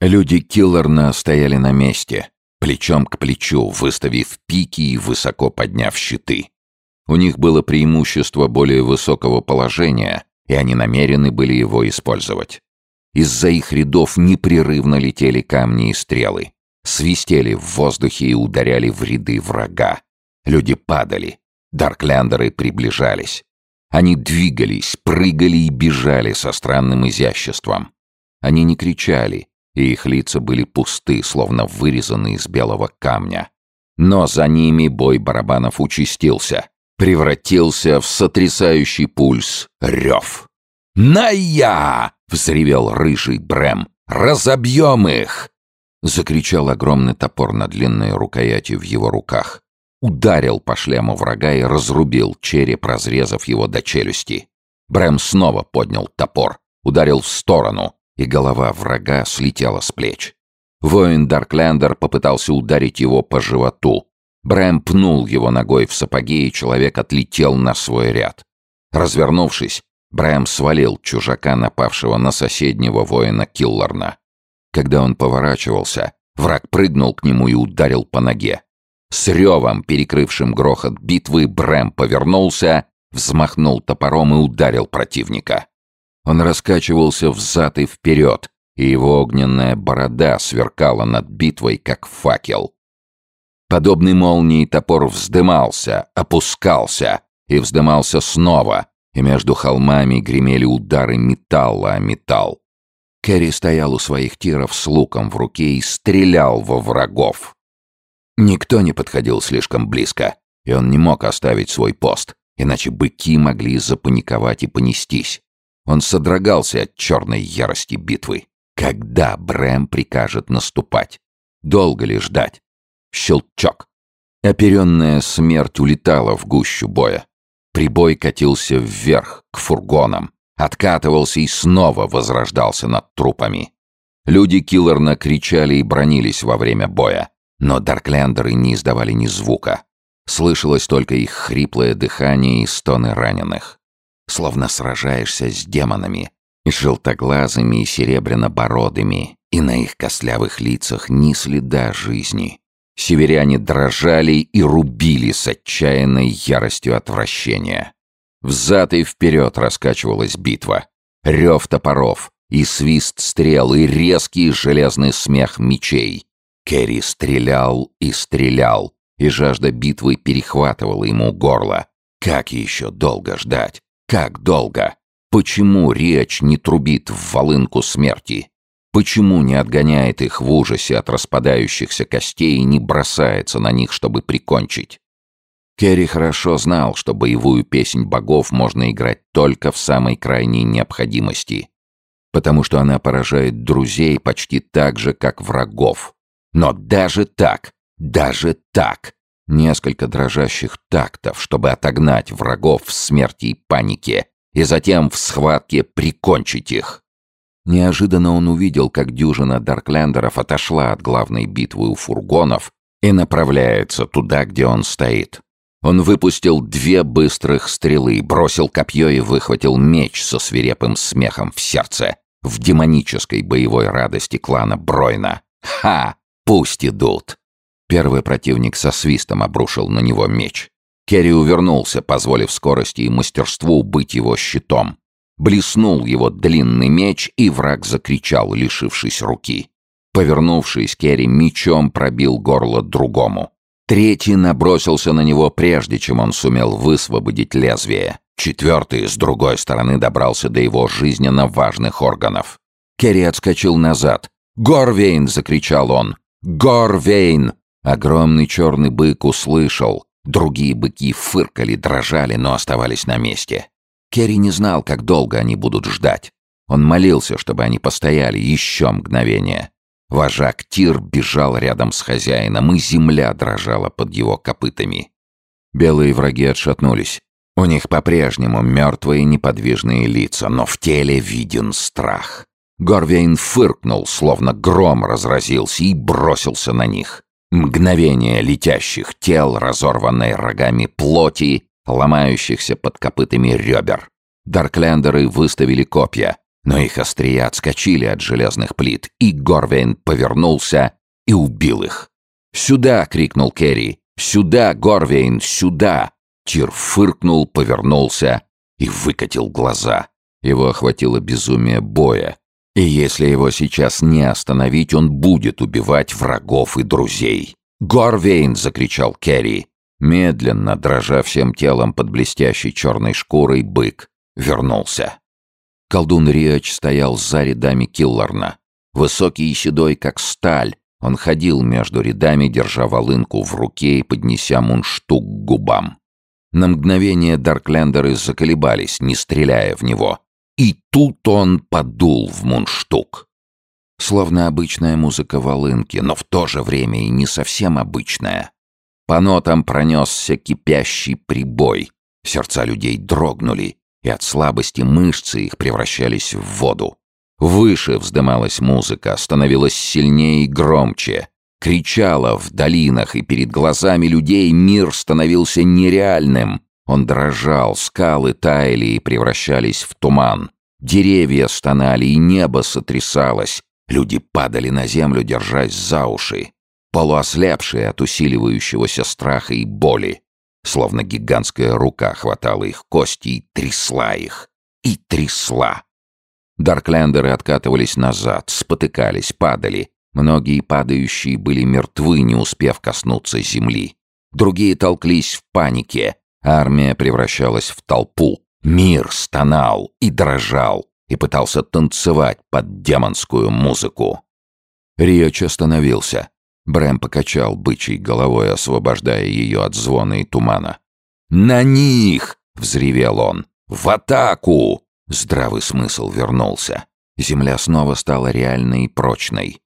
Люди Киллерна стояли на месте, плечом к плечу, выставив пики и высоко подняв щиты. У них было преимущество более высокого положения, и они намерены были его использовать. Из-за их рядов непрерывно летели камни и стрелы, свистели в воздухе и ударяли в ряды врага. Люди падали, дарклендеры приближались. Они двигались, прыгали и бежали со странным изяществом. Они не кричали, и их лица были пусты, словно вырезаны из белого камня. Но за ними бой барабанов участился, превратился в сотрясающий пульс рев. «На-я!» — взревел рыжий Брэм. «Разобьем их!» Закричал огромный топор на длинной рукояти в его руках ударил по шлему врага и разрубил череп, разрезав его до челюсти. Брэм снова поднял топор, ударил в сторону, и голова врага слетела с плеч. Воин Дарклендер попытался ударить его по животу. Брэм пнул его ногой в сапоги, и человек отлетел на свой ряд. Развернувшись, Брэм свалил чужака, напавшего на соседнего воина Килларна. Когда он поворачивался, враг прыгнул к нему и ударил по ноге. С ревом, перекрывшим грохот битвы, Брэм повернулся, взмахнул топором и ударил противника. Он раскачивался взад и вперед, и его огненная борода сверкала над битвой, как факел. Подобный молнии топор вздымался, опускался и вздымался снова, и между холмами гремели удары металла о металл. Кэрри стоял у своих тиров с луком в руке и стрелял во врагов. Никто не подходил слишком близко, и он не мог оставить свой пост, иначе быки могли запаниковать и понестись. Он содрогался от черной ярости битвы. Когда Брэм прикажет наступать? Долго ли ждать? Щелчок. Оперенная смерть улетала в гущу боя. Прибой катился вверх, к фургонам, откатывался и снова возрождался над трупами. Люди Киллерна кричали и бронились во время боя. Но Дарклендеры не издавали ни звука. Слышалось только их хриплое дыхание и стоны раненых. Словно сражаешься с демонами, желтоглазыми и серебряно-бородыми, и на их костлявых лицах ни следа жизни. Северяне дрожали и рубили с отчаянной яростью отвращения. Взад и вперед раскачивалась битва. Рев топоров, и свист стрел, и резкий железный смех мечей — Керри стрелял и стрелял, и жажда битвы перехватывала ему горло. Как еще долго ждать? Как долго? Почему речь не трубит в волынку смерти? Почему не отгоняет их в ужасе от распадающихся костей и не бросается на них, чтобы прикончить? Керри хорошо знал, что боевую песнь богов можно играть только в самой крайней необходимости, потому что она поражает друзей почти так же, как врагов. Но даже так, даже так, несколько дрожащих тактов, чтобы отогнать врагов в смерти и панике, и затем в схватке прикончить их. Неожиданно он увидел, как дюжина Дарклендеров отошла от главной битвы у фургонов и направляется туда, где он стоит. Он выпустил две быстрых стрелы, бросил копье и выхватил меч со свирепым смехом в сердце, в демонической боевой радости клана Бройна. Ха! Пусть идут. Первый противник со свистом обрушил на него меч. Керри увернулся, позволив скорости и мастерству быть его щитом. Блеснул его длинный меч, и враг закричал, лишившись руки. Повернувшись, Керри мечом пробил горло другому. Третий набросился на него, прежде чем он сумел высвободить лезвие. Четвертый, с другой стороны, добрался до его жизненно важных органов. Керри отскочил назад. «Горвейн!» — закричал он. «Горвейн!» Огромный черный бык услышал. Другие быки фыркали, дрожали, но оставались на месте. Керри не знал, как долго они будут ждать. Он молился, чтобы они постояли еще мгновение. Вожак Тир бежал рядом с хозяином, и земля дрожала под его копытами. Белые враги отшатнулись. У них по-прежнему мертвые неподвижные лица, но в теле виден страх. Горвейн фыркнул, словно гром разразился, и бросился на них. Мгновение летящих тел, разорванной рогами плоти, ломающихся под копытами ребер. Дарклендеры выставили копья. но их острия отскочили от железных плит, и Горвейн повернулся и убил их. «Сюда!» — крикнул Керри. «Сюда, Горвейн, сюда!» Тир фыркнул, повернулся и выкатил глаза. Его охватило безумие боя. И если его сейчас не остановить, он будет убивать врагов и друзей. «Горвейн!» — закричал Керри. Медленно, дрожа всем телом под блестящей черной шкурой, бык вернулся. Колдун Риач стоял за рядами Килларна. Высокий и седой, как сталь, он ходил между рядами, держа волынку в руке и поднеся мундштук к губам. На мгновение Дарклендеры заколебались, не стреляя в него. И тут он подул в мундштук. Словно обычная музыка волынки, но в то же время и не совсем обычная. По нотам пронесся кипящий прибой. Сердца людей дрогнули, и от слабости мышцы их превращались в воду. Выше вздымалась музыка, становилась сильнее и громче. Кричала в долинах, и перед глазами людей мир становился нереальным. Он дрожал, скалы таяли и превращались в туман. Деревья стонали, и небо сотрясалось. Люди падали на землю, держась за уши, полуослепшие от усиливающегося страха и боли. Словно гигантская рука хватала их кости и трясла их. И трясла. Дарклендеры откатывались назад, спотыкались, падали. Многие падающие были мертвы, не успев коснуться земли. Другие толклись в панике. Армия превращалась в толпу. Мир стонал и дрожал, и пытался танцевать под демонскую музыку. Риоч остановился. Брэм покачал бычьей головой, освобождая ее от звона и тумана. «На них!» — взревел он. «В атаку!» Здравый смысл вернулся. Земля снова стала реальной и прочной.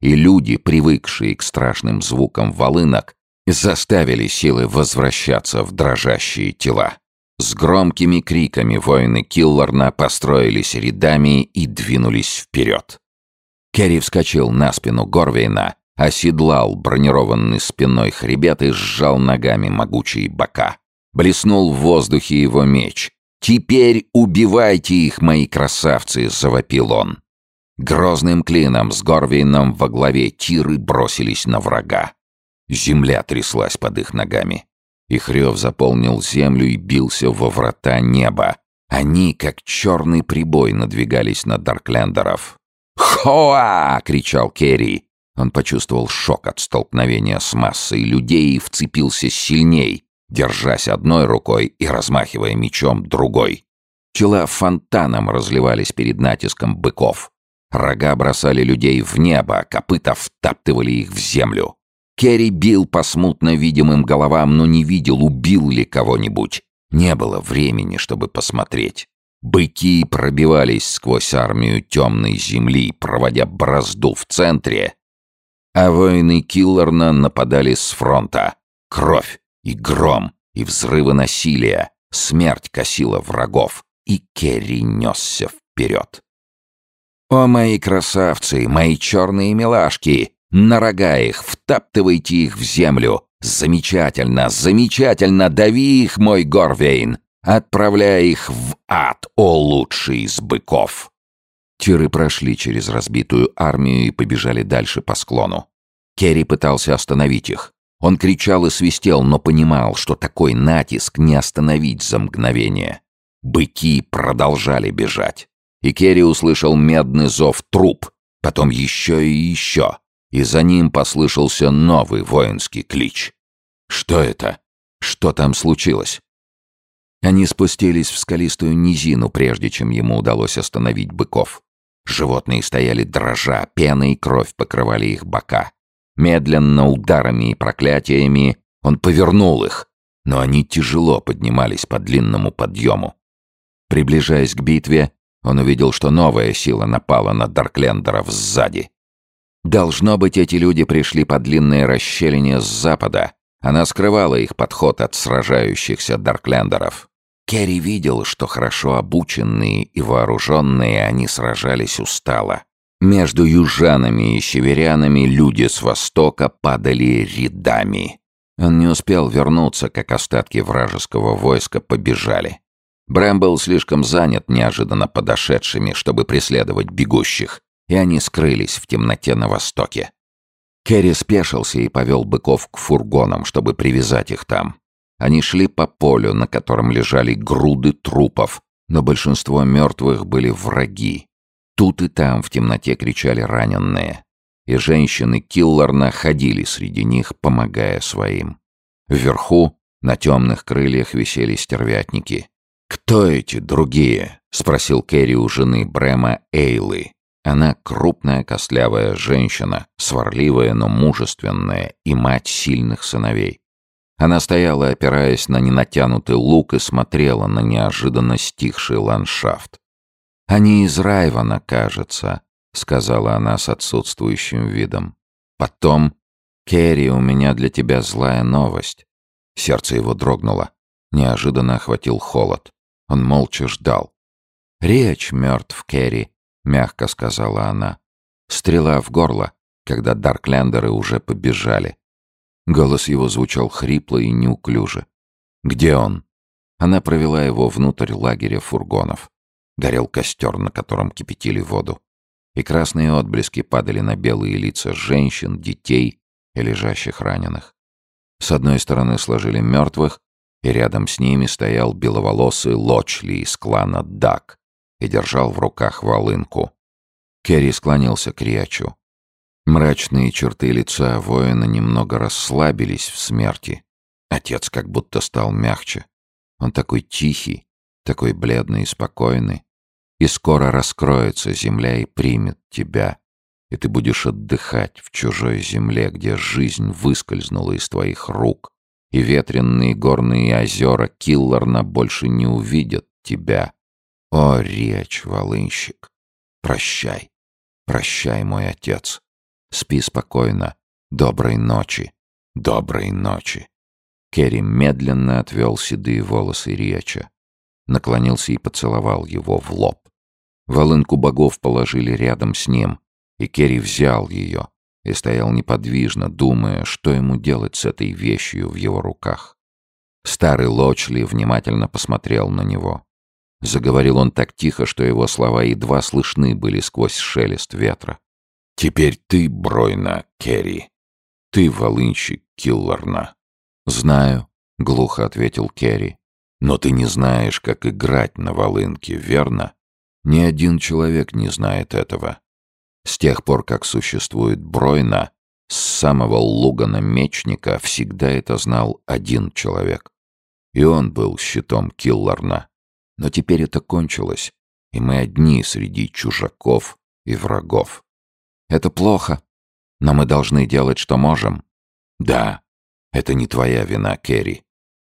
И люди, привыкшие к страшным звукам волынок, заставили силы возвращаться в дрожащие тела. С громкими криками воины Килларна построились рядами и двинулись вперед. Керри вскочил на спину Горвейна оседлал бронированный спиной хребет и сжал ногами могучие бока. Блеснул в воздухе его меч. «Теперь убивайте их, мои красавцы!» — завопил он. Грозным клином с Горвейном во главе тиры бросились на врага. Земля тряслась под их ногами. Их рев заполнил землю и бился во врата неба. Они, как черный прибой, надвигались на Дарклендеров. «Хоа!» — кричал Керри. Он почувствовал шок от столкновения с массой людей и вцепился сильней, держась одной рукой и размахивая мечом другой. Тела фонтаном разливались перед натиском быков. Рога бросали людей в небо, а копыта втаптывали их в землю. Керри бил по смутно видимым головам, но не видел, убил ли кого-нибудь. Не было времени, чтобы посмотреть. Быки пробивались сквозь армию темной земли, проводя бразду в центре а воины Килларна нападали с фронта. Кровь и гром, и взрывы насилия, смерть косила врагов, и Керри несся вперед. «О, мои красавцы, мои черные милашки! На рога их, втаптывайте их в землю! Замечательно, замечательно, дави их, мой Горвейн! Отправляй их в ад, о лучший из быков!» Тиры прошли через разбитую армию и побежали дальше по склону. Керри пытался остановить их. Он кричал и свистел, но понимал, что такой натиск не остановить за мгновение. Быки продолжали бежать. И Керри услышал медный зов труп, потом еще и еще, и за ним послышался новый воинский клич. Что это? Что там случилось? Они спустились в скалистую низину, прежде чем ему удалось остановить быков. Животные стояли дрожа, пена и кровь покрывали их бока. Медленно, ударами и проклятиями он повернул их, но они тяжело поднимались по длинному подъему. Приближаясь к битве, он увидел, что новая сила напала на Дарклендеров сзади. Должно быть, эти люди пришли по длинной расщелине с запада. Она скрывала их подход от сражающихся Дарклендеров. Керри видел, что хорошо обученные и вооруженные они сражались устало. Между южанами и северянами люди с востока падали рядами. Он не успел вернуться, как остатки вражеского войска побежали. Брэм был слишком занят неожиданно подошедшими, чтобы преследовать бегущих, и они скрылись в темноте на востоке. Керри спешился и повел быков к фургонам, чтобы привязать их там. Они шли по полю, на котором лежали груды трупов, но большинство мертвых были враги. Тут и там в темноте кричали раненые. И женщины Килларна ходили среди них, помогая своим. Вверху, на темных крыльях, висели стервятники. «Кто эти другие?» — спросил Кэрри у жены Брэма Эйлы. Она крупная костлявая женщина, сварливая, но мужественная, и мать сильных сыновей. Она стояла, опираясь на ненатянутый лук, и смотрела на неожиданно стихший ландшафт. «Они из Райвана, кажется», — сказала она с отсутствующим видом. «Потом, Керри, у меня для тебя злая новость». Сердце его дрогнуло. Неожиданно охватил холод. Он молча ждал. «Речь мертв, Керри», — мягко сказала она. Стрела в горло, когда Дарклендеры уже побежали. Голос его звучал хрипло и неуклюже. «Где он?» Она провела его внутрь лагеря фургонов. Горел костер, на котором кипятили воду. И красные отблески падали на белые лица женщин, детей и лежащих раненых. С одной стороны сложили мертвых, и рядом с ними стоял беловолосый Лочли из клана Дак и держал в руках волынку. Керри склонился к Риачу. Мрачные черты лица воина немного расслабились в смерти. Отец как будто стал мягче. Он такой тихий, такой бледный и спокойный. И скоро раскроется земля и примет тебя. И ты будешь отдыхать в чужой земле, где жизнь выскользнула из твоих рук, и ветренные горные озера Килларна больше не увидят тебя. О, речь, волынщик, прощай, прощай, мой отец. Спи спокойно. Доброй ночи. Доброй ночи. Керри медленно отвел седые волосы Риача. Наклонился и поцеловал его в лоб. Волынку богов положили рядом с ним, и Керри взял ее и стоял неподвижно, думая, что ему делать с этой вещью в его руках. Старый Лочли внимательно посмотрел на него. Заговорил он так тихо, что его слова едва слышны были сквозь шелест ветра. Теперь ты, Бройна, Керри. Ты волынщик Килларна. Знаю, глухо ответил Керри. Но ты не знаешь, как играть на волынке, верно? Ни один человек не знает этого. С тех пор, как существует Бройна, с самого Лугана Мечника всегда это знал один человек. И он был щитом Килларна. Но теперь это кончилось, и мы одни среди чужаков и врагов. Это плохо, но мы должны делать, что можем. Да, это не твоя вина, Керри.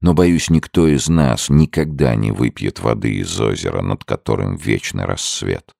Но, боюсь, никто из нас никогда не выпьет воды из озера, над которым вечный рассвет.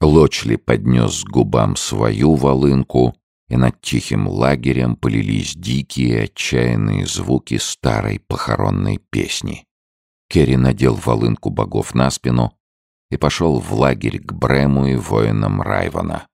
Лочли поднес к губам свою волынку, и над тихим лагерем полились дикие отчаянные звуки старой похоронной песни. Керри надел волынку богов на спину и пошел в лагерь к Брему и воинам Райвана.